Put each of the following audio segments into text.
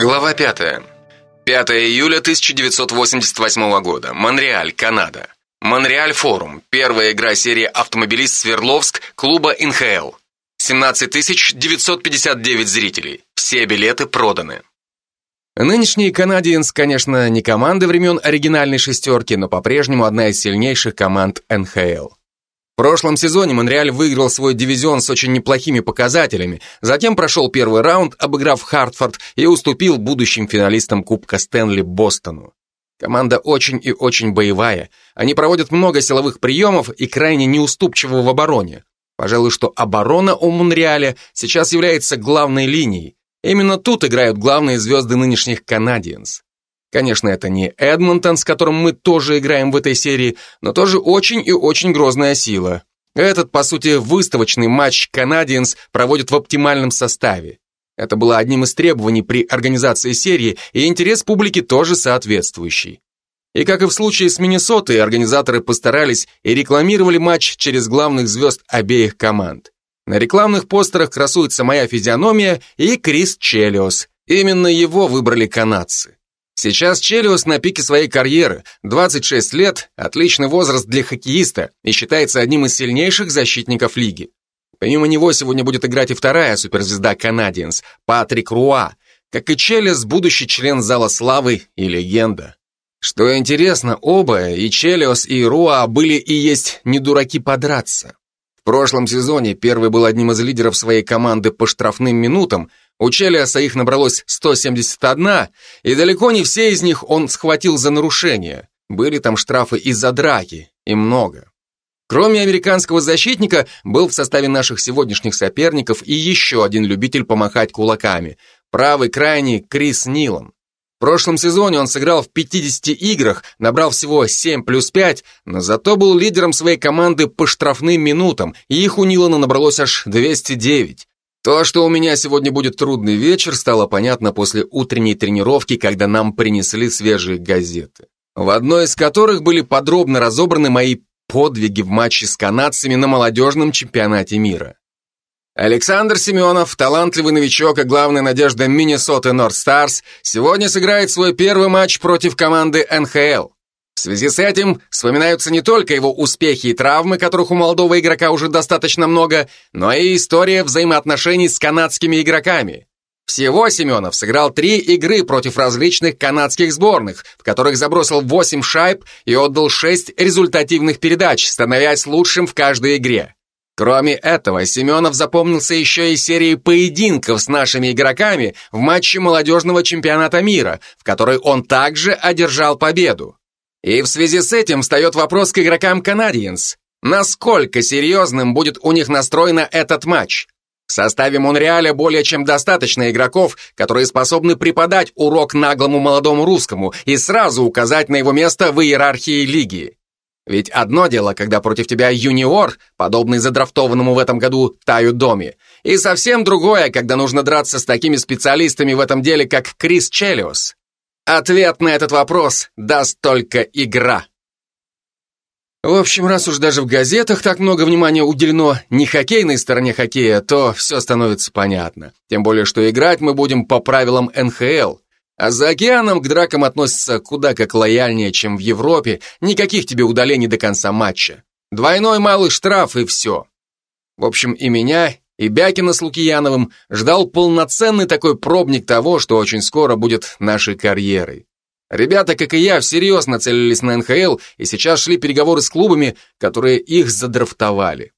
Глава 5. 5 июля 1988 года. Монреаль, Канада. Монреаль Форум. Первая игра серии «Автомобилист Свердловск» клуба НХЛ. 17 959 зрителей. Все билеты проданы. Нынешний Канадиенс, конечно, не команда времен оригинальной шестерки, но по-прежнему одна из сильнейших команд НХЛ. В прошлом сезоне Монреаль выиграл свой дивизион с очень неплохими показателями, затем прошел первый раунд, обыграв Хартфорд и уступил будущим финалистам Кубка Стэнли Бостону. Команда очень и очень боевая. Они проводят много силовых приемов и крайне неуступчивы в обороне. Пожалуй, что оборона у Монреаля сейчас является главной линией. Именно тут играют главные звезды нынешних Канадиенс. Конечно, это не Эдмонтон, с которым мы тоже играем в этой серии, но тоже очень и очень грозная сила. Этот, по сути, выставочный матч Canadiens проводят в оптимальном составе. Это было одним из требований при организации серии, и интерес публики тоже соответствующий. И как и в случае с Миннесотой, организаторы постарались и рекламировали матч через главных звезд обеих команд. На рекламных постерах красуется моя физиономия и Крис Челиос. Именно его выбрали канадцы. Сейчас Челиус на пике своей карьеры, 26 лет, отличный возраст для хоккеиста и считается одним из сильнейших защитников лиги. Помимо него сегодня будет играть и вторая суперзвезда Канадиенс, Патрик Руа, как и Челиус, будущий член Зала Славы и легенда. Что интересно, оба, и Челиос, и Руа, были и есть не дураки подраться. В прошлом сезоне первый был одним из лидеров своей команды по штрафным минутам, у Челиаса их набралось 171, и далеко не все из них он схватил за нарушение. Были там штрафы из-за драки, и много. Кроме американского защитника, был в составе наших сегодняшних соперников и еще один любитель помахать кулаками. Правый крайний Крис Нилан. В прошлом сезоне он сыграл в 50 играх, набрал всего 7 плюс 5, но зато был лидером своей команды по штрафным минутам, и их у Нилана набралось аж 209. То, что у меня сегодня будет трудный вечер, стало понятно после утренней тренировки, когда нам принесли свежие газеты. В одной из которых были подробно разобраны мои подвиги в матче с канадцами на молодежном чемпионате мира. Александр Семенов, талантливый новичок и главная надежда Миннесоты Норд Старс, сегодня сыграет свой первый матч против команды НХЛ. В связи с этим вспоминаются не только его успехи и травмы, которых у молодого игрока уже достаточно много, но и история взаимоотношений с канадскими игроками. Всего Семенов сыграл три игры против различных канадских сборных, в которых забросил 8 шайб и отдал 6 результативных передач, становясь лучшим в каждой игре. Кроме этого, Семенов запомнился еще и серией поединков с нашими игроками в матче молодежного чемпионата мира, в которой он также одержал победу. И в связи с этим встает вопрос к игрокам Canadiens. Насколько серьезным будет у них настроен этот матч? В составе Монреаля более чем достаточно игроков, которые способны преподать урок наглому молодому русскому и сразу указать на его место в иерархии лиги. Ведь одно дело, когда против тебя юниор, подобный задрафтованному в этом году Таю Доми, и совсем другое, когда нужно драться с такими специалистами в этом деле, как Крис Челиус. Ответ на этот вопрос даст только игра. В общем, раз уж даже в газетах так много внимания уделено не хоккейной стороне хоккея, то все становится понятно. Тем более, что играть мы будем по правилам НХЛ. А за океаном к дракам относятся куда как лояльнее, чем в Европе. Никаких тебе удалений до конца матча. Двойной малый штраф и все. В общем, и меня, и Бякина с Лукьяновым ждал полноценный такой пробник того, что очень скоро будет нашей карьерой. Ребята, как и я, всерьез нацелились на НХЛ и сейчас шли переговоры с клубами, которые их задрафтовали.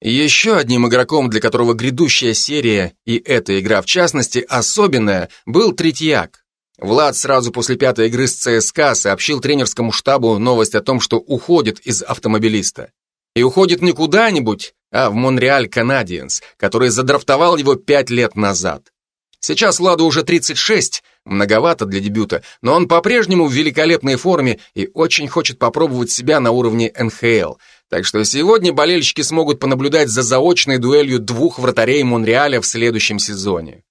Еще одним игроком, для которого грядущая серия, и эта игра в частности, особенная, был Третьяк. Влад сразу после пятой игры с ЦСКА сообщил тренерскому штабу новость о том, что уходит из автомобилиста. И уходит не куда-нибудь, а в Монреаль Канадиенс, который задрафтовал его пять лет назад. Сейчас Владу уже 36, многовато для дебюта, но он по-прежнему в великолепной форме и очень хочет попробовать себя на уровне НХЛ. Так что сегодня болельщики смогут понаблюдать за заочной дуэлью двух вратарей Монреаля в следующем сезоне.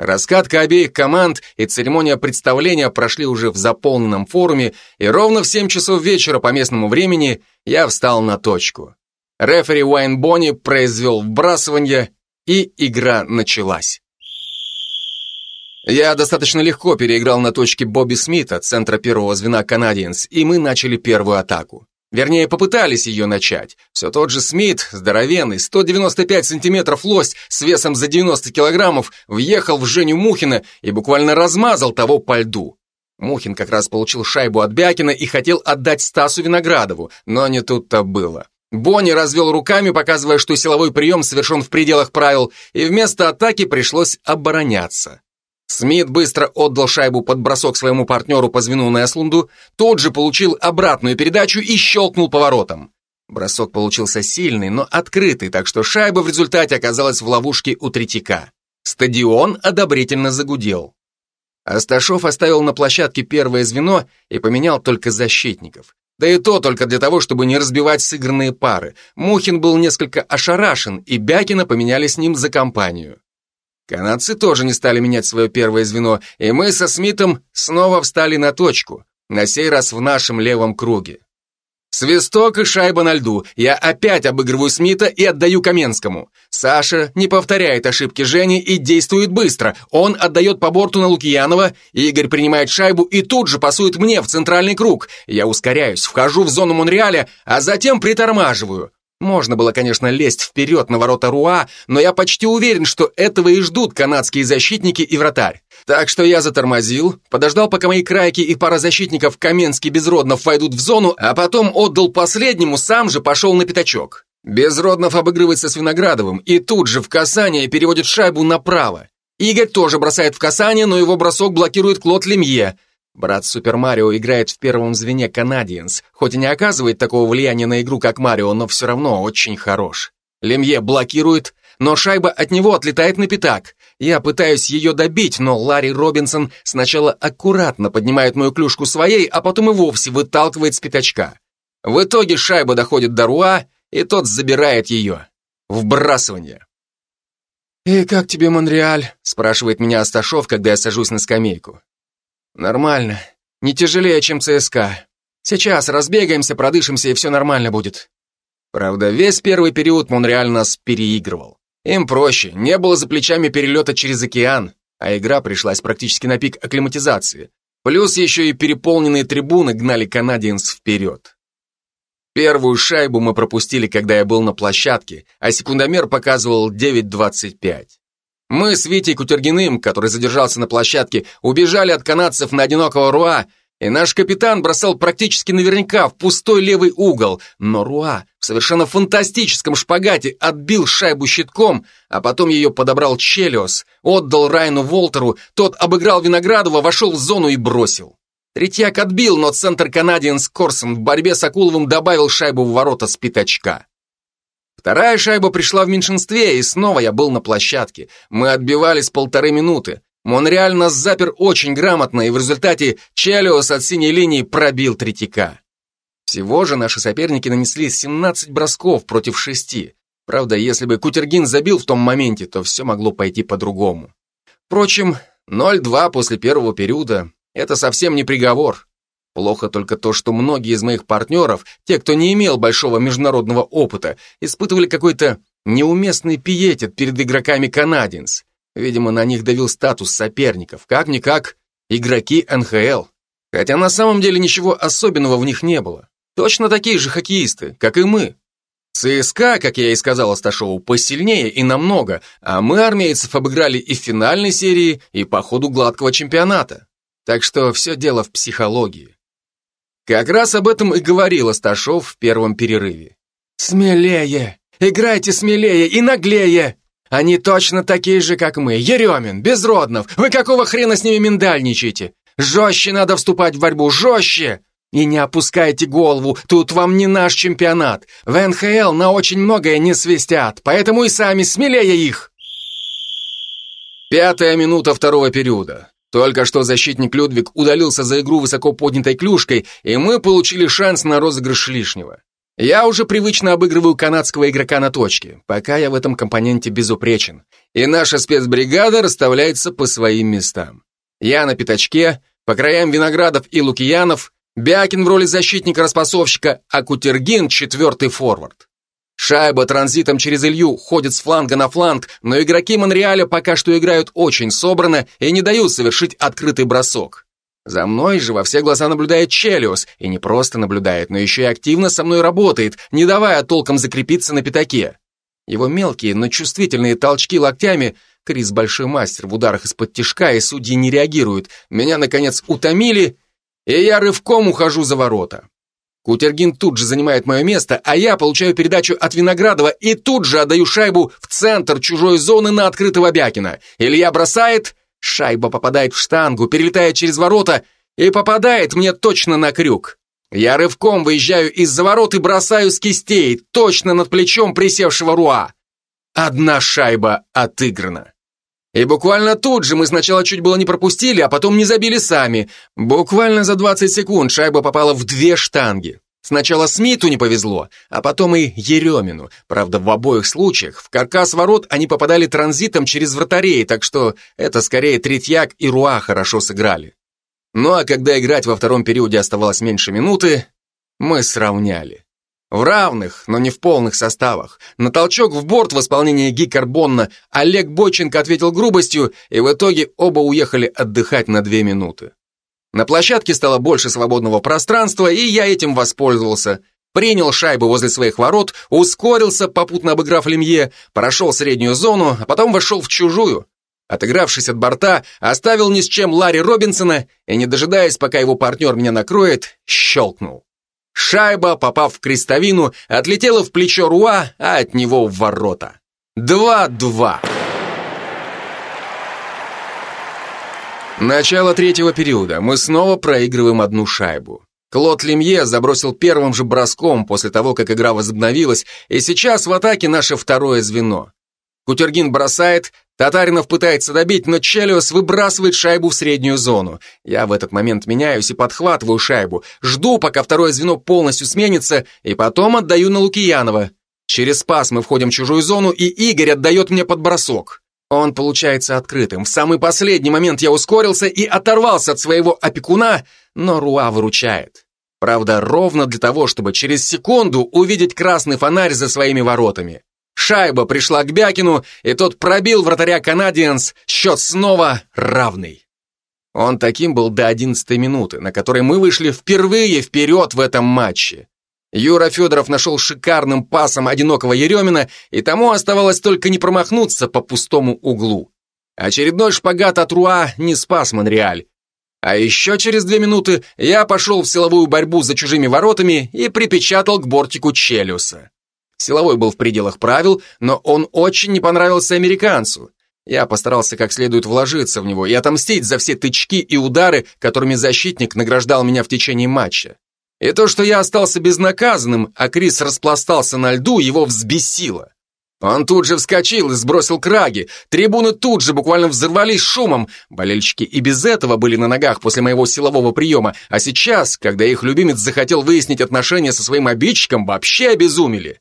Раскатка обеих команд и церемония представления прошли уже в заполненном форуме, и ровно в 7 часов вечера по местному времени я встал на точку. Рефери Уайн произвел вбрасывание, и игра началась. Я достаточно легко переиграл на точке Бобби Смита, центра первого звена Canadiens, и мы начали первую атаку. Вернее, попытались ее начать. Все тот же Смит, здоровенный, 195 сантиметров лось с весом за 90 килограммов, въехал в Женю Мухина и буквально размазал того по льду. Мухин как раз получил шайбу от Бякина и хотел отдать Стасу Виноградову, но не тут-то было. Бонни развел руками, показывая, что силовой прием совершен в пределах правил, и вместо атаки пришлось обороняться. Смит быстро отдал шайбу под бросок своему партнеру по звену Неслунду, тот же получил обратную передачу и щелкнул поворотом. Бросок получился сильный, но открытый, так что шайба в результате оказалась в ловушке у Третьяка. Стадион одобрительно загудел. Асташов оставил на площадке первое звено и поменял только защитников. Да и то только для того, чтобы не разбивать сыгранные пары. Мухин был несколько ошарашен, и Бякина поменяли с ним за компанию. Канадцы тоже не стали менять свое первое звено, и мы со Смитом снова встали на точку, на сей раз в нашем левом круге. Свисток и шайба на льду. Я опять обыгрываю Смита и отдаю Каменскому. Саша не повторяет ошибки Жени и действует быстро. Он отдает по борту на Лукьянова, Игорь принимает шайбу и тут же пасует мне в центральный круг. Я ускоряюсь, вхожу в зону Монреаля, а затем притормаживаю. Можно было, конечно, лезть вперед на ворота Руа, но я почти уверен, что этого и ждут канадские защитники и вратарь. Так что я затормозил, подождал, пока мои крайки и пара защитников Каменский Безроднов войдут в зону, а потом отдал последнему, сам же пошел на пятачок. Безроднов обыгрывается с Виноградовым и тут же в касание переводит шайбу направо. Игорь тоже бросает в касание, но его бросок блокирует Клод Лемье – Брат Супер Марио играет в первом звене Canadiens, хоть и не оказывает такого влияния на игру, как Марио, но все равно очень хорош. Лемье блокирует, но шайба от него отлетает на пятак. Я пытаюсь ее добить, но Ларри Робинсон сначала аккуратно поднимает мою клюшку своей, а потом и вовсе выталкивает с пятачка. В итоге шайба доходит до Руа, и тот забирает ее. Вбрасывание. «И как тебе Монреаль?» – спрашивает меня Асташов, когда я сажусь на скамейку. Нормально. Не тяжелее, чем ЦСКА. Сейчас разбегаемся, продышимся, и все нормально будет. Правда, весь первый период Монреаль нас переигрывал. Им проще, не было за плечами перелета через океан, а игра пришлась практически на пик акклиматизации. Плюс еще и переполненные трибуны гнали канадиенс вперед. Первую шайбу мы пропустили, когда я был на площадке, а секундомер показывал 9.25. Мы с Витей Кутергиным, который задержался на площадке, убежали от канадцев на одинокого Руа, и наш капитан бросал практически наверняка в пустой левый угол, но Руа в совершенно фантастическом шпагате отбил шайбу щитком, а потом ее подобрал Челиос, отдал Райну Волтеру, тот обыграл Виноградова, вошел в зону и бросил. Третьяк отбил, но центр Канадиен с Корсом в борьбе с Акуловым добавил шайбу в ворота с пятачка. Вторая шайба пришла в меньшинстве, и снова я был на площадке. Мы отбивались полторы минуты. Монреаль нас запер очень грамотно, и в результате Челиос от синей линии пробил Третьяка. Всего же наши соперники нанесли 17 бросков против шести. Правда, если бы Кутергин забил в том моменте, то все могло пойти по-другому. Впрочем, 0-2 после первого периода – это совсем не приговор. Плохо только то, что многие из моих партнеров, те, кто не имел большого международного опыта, испытывали какой-то неуместный пиетет перед игроками канадинс. Видимо, на них давил статус соперников, как-никак игроки НХЛ. Хотя на самом деле ничего особенного в них не было. Точно такие же хоккеисты, как и мы. ЦСКА, как я и сказал Асташову, посильнее и намного, а мы армейцев обыграли и в финальной серии, и по ходу гладкого чемпионата. Так что все дело в психологии. Как раз об этом и говорил Асташов в первом перерыве. «Смелее! Играйте смелее и наглее! Они точно такие же, как мы. Еремин, Безроднов, вы какого хрена с ними миндальничаете? Жестче надо вступать в борьбу, жестче! И не опускайте голову, тут вам не наш чемпионат. В НХЛ на очень многое не свистят, поэтому и сами смелее их!» Пятая минута второго периода. Только что защитник Людвиг удалился за игру высоко поднятой клюшкой, и мы получили шанс на розыгрыш лишнего. Я уже привычно обыгрываю канадского игрока на точке, пока я в этом компоненте безупречен, и наша спецбригада расставляется по своим местам. Я на пятачке, по краям Виноградов и Лукиянов, Бякин в роли защитника-распасовщика, а Кутергин — четвертый форвард. Шайба транзитом через Илью ходит с фланга на фланг, но игроки Монреаля пока что играют очень собрано и не дают совершить открытый бросок. За мной же во все глаза наблюдает Челиус, и не просто наблюдает, но еще и активно со мной работает, не давая толком закрепиться на пятаке. Его мелкие, но чувствительные толчки локтями Крис большой мастер в ударах из-под тишка, и судьи не реагируют. Меня, наконец, утомили, и я рывком ухожу за ворота. Кутергин тут же занимает мое место, а я получаю передачу от Виноградова и тут же отдаю шайбу в центр чужой зоны на открытого Бякина. Илья бросает, шайба попадает в штангу, перелетает через ворота и попадает мне точно на крюк. Я рывком выезжаю из-за ворот и бросаю с кистей, точно над плечом присевшего Руа. Одна шайба отыграна. И буквально тут же мы сначала чуть было не пропустили, а потом не забили сами. Буквально за 20 секунд шайба попала в две штанги. Сначала Смиту не повезло, а потом и Еремину. Правда, в обоих случаях в каркас ворот они попадали транзитом через вратарей, так что это скорее Третьяк и Руа хорошо сыграли. Ну а когда играть во втором периоде оставалось меньше минуты, мы сравняли. В равных, но не в полных составах. На толчок в борт в исполнении Ги Олег Бойченко ответил грубостью, и в итоге оба уехали отдыхать на две минуты. На площадке стало больше свободного пространства, и я этим воспользовался. Принял шайбу возле своих ворот, ускорился, попутно обыграв Лемье, прошел среднюю зону, а потом вошел в чужую. Отыгравшись от борта, оставил ни с чем Ларри Робинсона и, не дожидаясь, пока его партнер меня накроет, щелкнул. Шайба, попав в крестовину, отлетела в плечо Руа, а от него в ворота. Два-два. Начало третьего периода. Мы снова проигрываем одну шайбу. Клод Лемье забросил первым же броском после того, как игра возобновилась, и сейчас в атаке наше второе звено. Кутергин бросает, Татаринов пытается добить, но Челиус выбрасывает шайбу в среднюю зону. Я в этот момент меняюсь и подхватываю шайбу. Жду, пока второе звено полностью сменится, и потом отдаю на Лукиянова. Через пас мы входим в чужую зону, и Игорь отдает мне под бросок. Он получается открытым. В самый последний момент я ускорился и оторвался от своего опекуна, но Руа выручает. Правда, ровно для того, чтобы через секунду увидеть красный фонарь за своими воротами. Шайба пришла к Бякину, и тот пробил вратаря Канадиенс, счет снова равный. Он таким был до одиннадцатой минуты, на которой мы вышли впервые вперед в этом матче. Юра Федоров нашел шикарным пасом одинокого Еремина, и тому оставалось только не промахнуться по пустому углу. Очередной шпагат от Руа не спас Монреаль. А еще через две минуты я пошел в силовую борьбу за чужими воротами и припечатал к бортику Челюса. Силовой был в пределах правил, но он очень не понравился американцу. Я постарался как следует вложиться в него и отомстить за все тычки и удары, которыми защитник награждал меня в течение матча. И то, что я остался безнаказанным, а Крис распластался на льду, его взбесило. Он тут же вскочил и сбросил краги. Трибуны тут же буквально взорвались шумом. Болельщики и без этого были на ногах после моего силового приема, а сейчас, когда их любимец захотел выяснить отношения со своим обидчиком, вообще обезумели.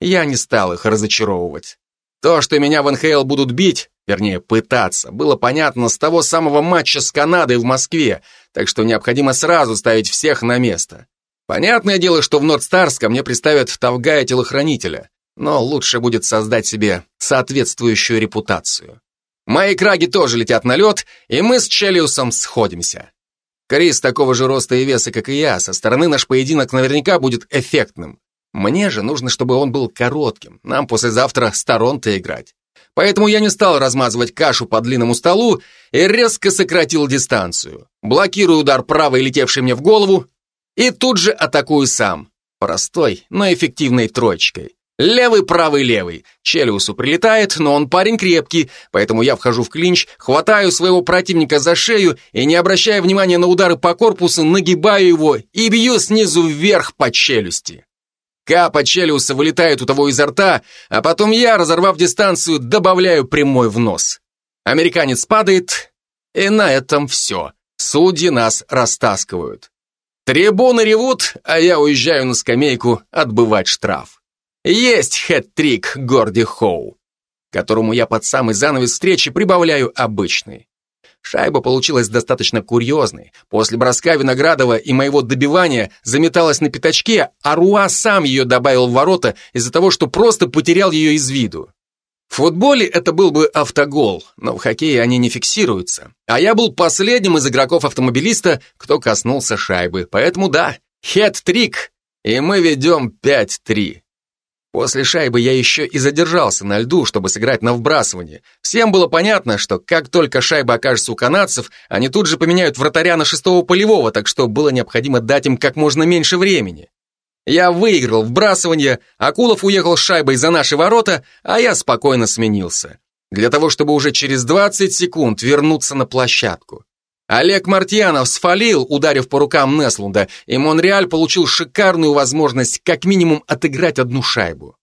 Я не стал их разочаровывать. То, что меня в НХЛ будут бить, вернее, пытаться, было понятно с того самого матча с Канадой в Москве, так что необходимо сразу ставить всех на место. Понятное дело, что в Нордстарс ко мне представят Тавгая-телохранителя, но лучше будет создать себе соответствующую репутацию. Мои краги тоже летят на лед, и мы с Челиусом сходимся. Крис такого же роста и веса, как и я, со стороны наш поединок наверняка будет эффектным. Мне же нужно, чтобы он был коротким. Нам послезавтра с Торонто играть. Поэтому я не стал размазывать кашу по длинному столу и резко сократил дистанцию. Блокирую удар правой, летевший мне в голову, и тут же атакую сам. Простой, но эффективной троечкой. Левый, правый, левый. Челюсу прилетает, но он парень крепкий, поэтому я вхожу в клинч, хватаю своего противника за шею и, не обращая внимания на удары по корпусу, нагибаю его и бью снизу вверх по челюсти. Капа Челиуса вылетает у того изо рта, а потом я, разорвав дистанцию, добавляю прямой в нос. Американец падает, и на этом все. Судьи нас растаскивают. Трибуны ревут, а я уезжаю на скамейку отбывать штраф. Есть хэт-трик Горди Хоу, которому я под самый занавес встречи прибавляю обычный. Шайба получилась достаточно курьезной. После броска Виноградова и моего добивания заметалась на пятачке, а Руа сам ее добавил в ворота из-за того, что просто потерял ее из виду. В футболе это был бы автогол, но в хоккее они не фиксируются. А я был последним из игроков-автомобилиста, кто коснулся шайбы. Поэтому да, хет-трик, и мы ведем 5-3. После шайбы я еще и задержался на льду, чтобы сыграть на вбрасывание. Всем было понятно, что как только шайба окажется у канадцев, они тут же поменяют вратаря на шестого полевого, так что было необходимо дать им как можно меньше времени. Я выиграл вбрасывание, Акулов уехал с шайбой за наши ворота, а я спокойно сменился. Для того, чтобы уже через 20 секунд вернуться на площадку. Олег Мартьянов сфалил, ударив по рукам Неслунда, и Монреаль получил шикарную возможность как минимум отыграть одну шайбу.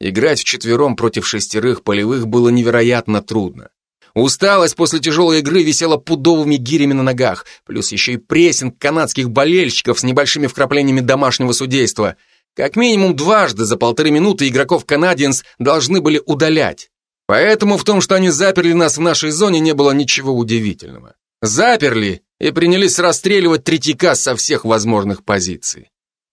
Играть вчетвером против шестерых полевых было невероятно трудно. Усталость после тяжелой игры висела пудовыми гирями на ногах, плюс еще и прессинг канадских болельщиков с небольшими вкраплениями домашнего судейства. Как минимум дважды за полторы минуты игроков канадиенс должны были удалять. Поэтому в том, что они заперли нас в нашей зоне, не было ничего удивительного. Заперли и принялись расстреливать Третьяка со всех возможных позиций.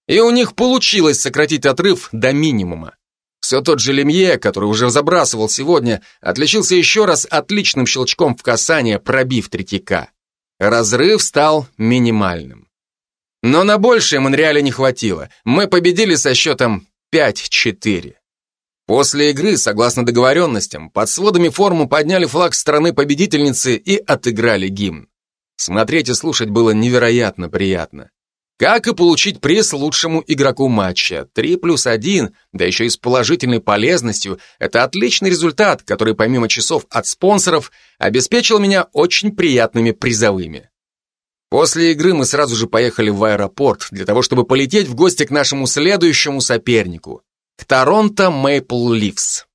И у них получилось сократить отрыв до минимума. Все тот же Лемье, который уже забрасывал сегодня, отличился еще раз отличным щелчком в касание, пробив Третьяка. Разрыв стал минимальным. Но на большее Монреале не хватило. Мы победили со счетом 5-4. После игры, согласно договоренностям, под сводами форму подняли флаг страны-победительницы и отыграли гимн. Смотреть и слушать было невероятно приятно. Как и получить приз лучшему игроку матча. 3 плюс 1, да еще и с положительной полезностью, это отличный результат, который помимо часов от спонсоров обеспечил меня очень приятными призовыми. После игры мы сразу же поехали в аэропорт для того, чтобы полететь в гости к нашему следующему сопернику Торонто Мейпл Ливс.